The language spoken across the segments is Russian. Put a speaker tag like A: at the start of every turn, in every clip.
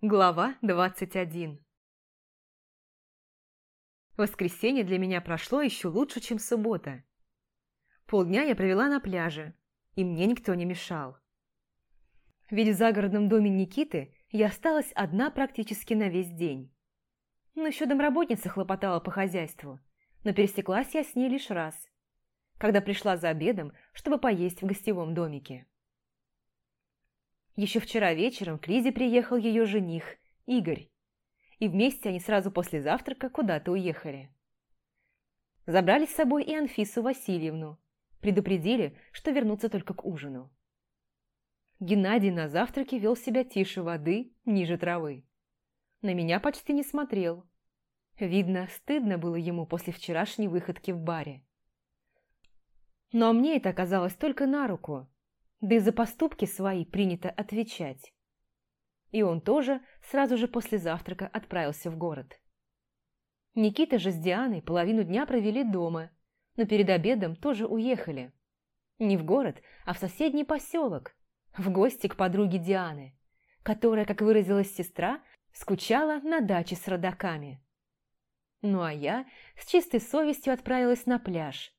A: Глава 21 Воскресенье для меня прошло еще лучше, чем суббота. Полдня я провела на пляже, и мне никто не мешал. Ведь в загородном доме Никиты я осталась одна практически на весь день. Ну, еще домработница хлопотала по хозяйству, но пересеклась я с ней лишь раз, когда пришла за обедом, чтобы поесть в гостевом домике. Еще вчера вечером к Лизе приехал ее жених, Игорь, и вместе они сразу после завтрака куда-то уехали. Забрали с собой и Анфису Васильевну, предупредили, что вернутся только к ужину. Геннадий на завтраке вел себя тише воды, ниже травы. На меня почти не смотрел. Видно, стыдно было ему после вчерашней выходки в баре. Но мне это оказалось только на руку да и за поступки свои принято отвечать. И он тоже сразу же после завтрака отправился в город. Никита же с Дианой половину дня провели дома, но перед обедом тоже уехали. Не в город, а в соседний поселок, в гости к подруге Дианы, которая, как выразилась сестра, скучала на даче с родаками. Ну а я с чистой совестью отправилась на пляж,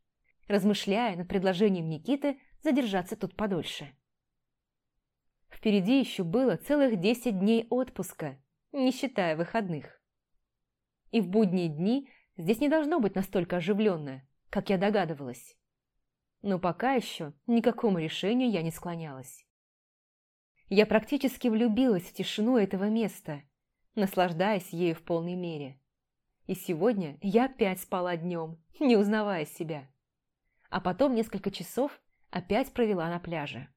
A: размышляя над предложением Никиты задержаться тут подольше. Впереди еще было целых десять дней отпуска, не считая выходных. И в будние дни здесь не должно быть настолько оживленно, как я догадывалась. Но пока еще ни к какому решению я не склонялась. Я практически влюбилась в тишину этого места, наслаждаясь ею в полной мере. И сегодня я опять спала днем, не узнавая себя. А потом несколько часов опять провела на пляже.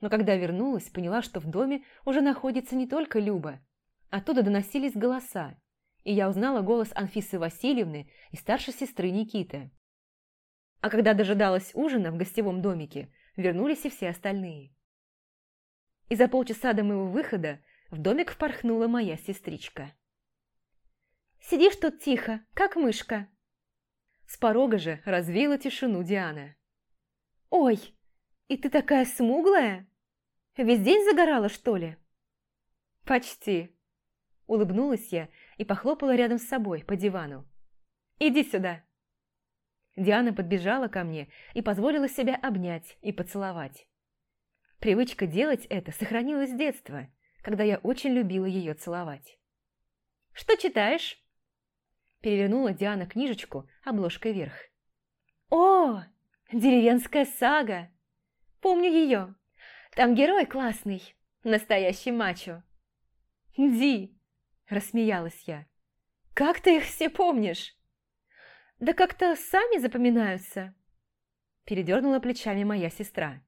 A: Но когда вернулась, поняла, что в доме уже находится не только Люба. Оттуда доносились голоса, и я узнала голос Анфисы Васильевны и старшей сестры Никиты. А когда дожидалась ужина в гостевом домике, вернулись и все остальные. И за полчаса до моего выхода в домик впорхнула моя сестричка. «Сидишь тут тихо, как мышка!» С порога же развеяла тишину Диана. «Ой, и ты такая смуглая? Весь день загорала, что ли?» «Почти», – улыбнулась я и похлопала рядом с собой по дивану. «Иди сюда». Диана подбежала ко мне и позволила себя обнять и поцеловать. Привычка делать это сохранилась с детства, когда я очень любила ее целовать. «Что читаешь?» Перевернула Диана книжечку обложкой вверх. «О, Деревенская сага. Помню ее. Там герой классный, настоящий мачо. Ди, рассмеялась я. Как ты их все помнишь? Да как-то сами запоминаются. Передернула плечами моя сестра.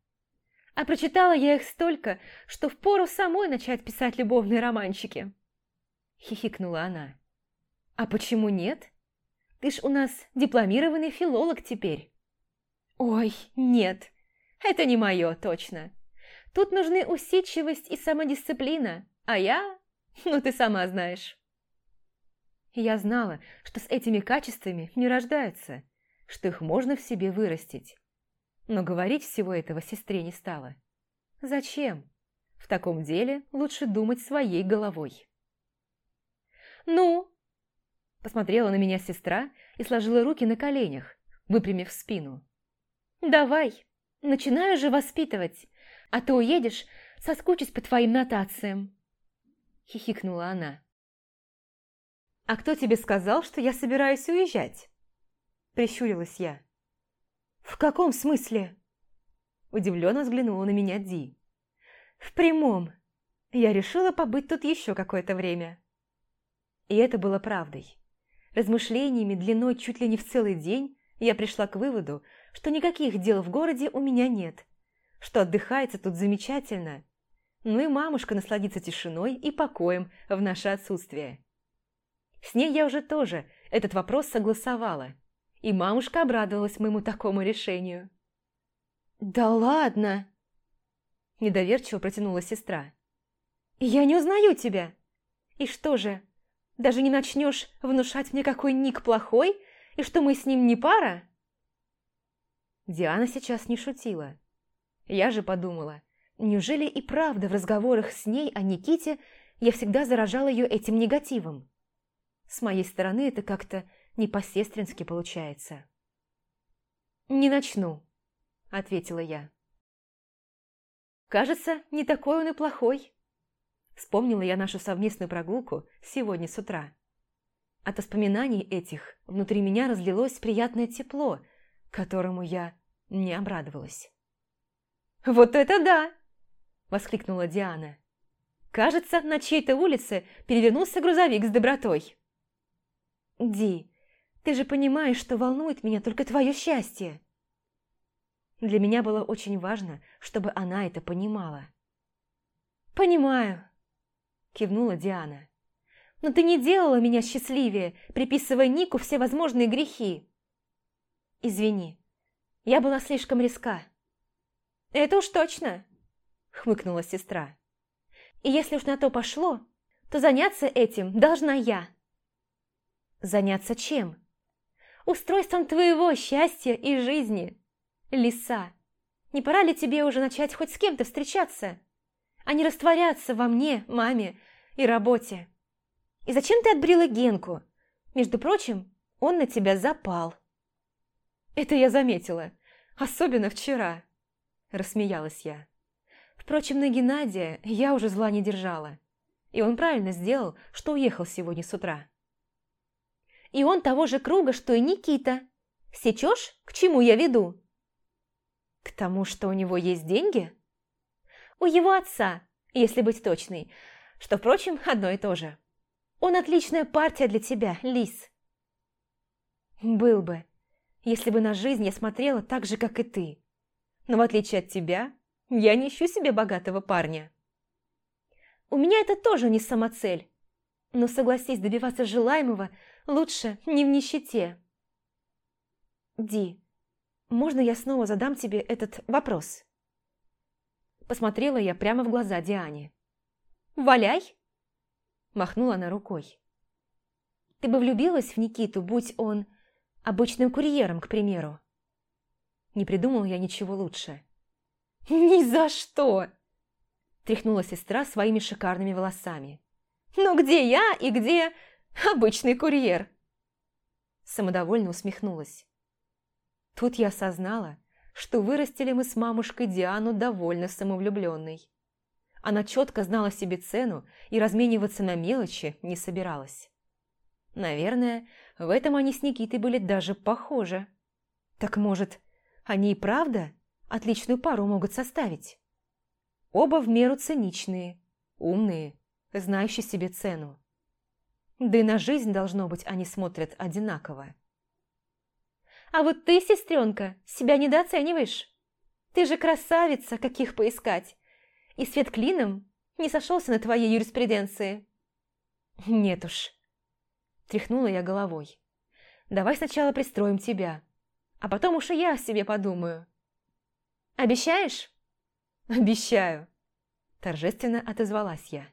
A: А прочитала я их столько, что впору самой начать писать любовные романчики. Хихикнула она. А почему нет? Ты ж у нас дипломированный филолог теперь. Ой, нет, это не мое точно. Тут нужны усидчивость и самодисциплина, а я... Ну, ты сама знаешь. Я знала, что с этими качествами не рождаются, что их можно в себе вырастить. Но говорить всего этого сестре не стала. Зачем? В таком деле лучше думать своей головой. «Ну?» Посмотрела на меня сестра и сложила руки на коленях, выпрямив спину. «Давай, начинаю же воспитывать, а ты уедешь, соскучусь по твоим нотациям», – хихикнула она. «А кто тебе сказал, что я собираюсь уезжать?» – прищурилась я. «В каком смысле?» Удивленно взглянула на меня Ди. «В прямом. Я решила побыть тут еще какое-то время». И это было правдой. Размышлениями длиной чуть ли не в целый день я пришла к выводу, что никаких дел в городе у меня нет, что отдыхается тут замечательно. Ну и мамушка насладится тишиной и покоем в наше отсутствие. С ней я уже тоже этот вопрос согласовала, и мамушка обрадовалась моему такому решению. «Да ладно!» – недоверчиво протянула сестра. «Я не узнаю тебя! И что же, даже не начнешь внушать мне, какой Ник плохой, и что мы с ним не пара?» Диана сейчас не шутила. Я же подумала, неужели и правда в разговорах с ней о Никите я всегда заражала ее этим негативом. С моей стороны это как-то не получается. «Не начну», — ответила я. «Кажется, не такой он и плохой». Вспомнила я нашу совместную прогулку сегодня с утра. От воспоминаний этих внутри меня разлилось приятное тепло, которому я не обрадовалась. «Вот это да!» – воскликнула Диана. «Кажется, на чьей-то улице перевернулся грузовик с добротой». «Ди, ты же понимаешь, что волнует меня только твое счастье!» Для меня было очень важно, чтобы она это понимала. «Понимаю», – кивнула Диана. «Но ты не делала меня счастливее, приписывая Нику все возможные грехи». «Извини, я была слишком резка». «Это уж точно», – хмыкнула сестра. «И если уж на то пошло, то заняться этим должна я». «Заняться чем?» «Устройством твоего счастья и жизни», Лиса, не пора ли тебе уже начать хоть с кем-то встречаться, а не растворяться во мне, маме и работе? И зачем ты отбрила Генку? Между прочим, он на тебя запал. Это я заметила, особенно вчера, рассмеялась я. Впрочем, на Геннадия я уже зла не держала. И он правильно сделал, что уехал сегодня с утра. И он того же круга, что и Никита. Сечешь, к чему я веду? К тому, что у него есть деньги? У его отца, если быть точной, что, впрочем, одно и то же. Он отличная партия для тебя, Лис. Был бы, если бы на жизнь я смотрела так же, как и ты. Но в отличие от тебя, я не ищу себе богатого парня. У меня это тоже не самоцель. Но согласись, добиваться желаемого лучше не в нищете. Ди, можно я снова задам тебе этот вопрос?» Посмотрела я прямо в глаза Диане. «Валяй!» Махнула она рукой. «Ты бы влюбилась в Никиту, будь он обычным курьером, к примеру?» Не придумал я ничего лучше. «Ни за что!» Тряхнула сестра своими шикарными волосами. «Ну где я и где обычный курьер?» Самодовольно усмехнулась. Тут я осознала, что вырастили мы с мамушкой Диану довольно самовлюбленной. Она четко знала себе цену и размениваться на мелочи не собиралась. Наверное, в этом они с Никитой были даже похожи. Так может, они и правда отличную пару могут составить? Оба в меру циничные, умные, знающие себе цену. Да и на жизнь, должно быть, они смотрят одинаково. А вот ты, сестренка, себя недооцениваешь. Ты же красавица, каких поискать. И свет клином не сошелся на твоей юриспруденции. Нет уж. Тряхнула я головой. Давай сначала пристроим тебя, а потом уж и я о себе подумаю. Обещаешь? Обещаю. Торжественно отозвалась я.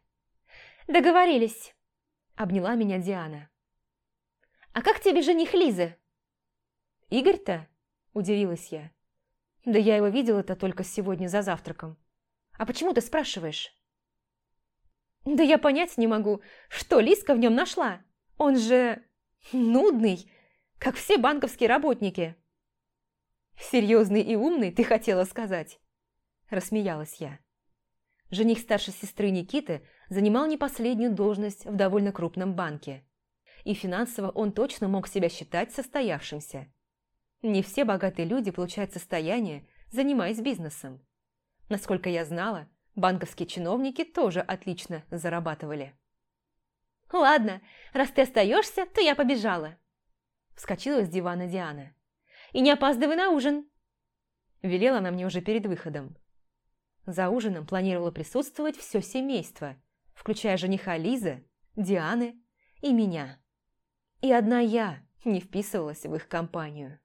A: Договорились. Обняла меня Диана. А как тебе жених Лизы? «Игорь-то?» – удивилась я. «Да я его видела-то только сегодня за завтраком. А почему ты спрашиваешь?» «Да я понять не могу, что Лиска в нем нашла. Он же нудный, как все банковские работники». «Серьезный и умный, ты хотела сказать?» – рассмеялась я. Жених старшей сестры Никиты занимал не последнюю должность в довольно крупном банке. И финансово он точно мог себя считать состоявшимся. Не все богатые люди получают состояние, занимаясь бизнесом. Насколько я знала, банковские чиновники тоже отлично зарабатывали. «Ладно, раз ты остаешься, то я побежала», – вскочила с дивана Диана. «И не опаздывай на ужин», – велела она мне уже перед выходом. За ужином планировала присутствовать все семейство, включая жениха Лизы, Дианы и меня. И одна я не вписывалась в их компанию.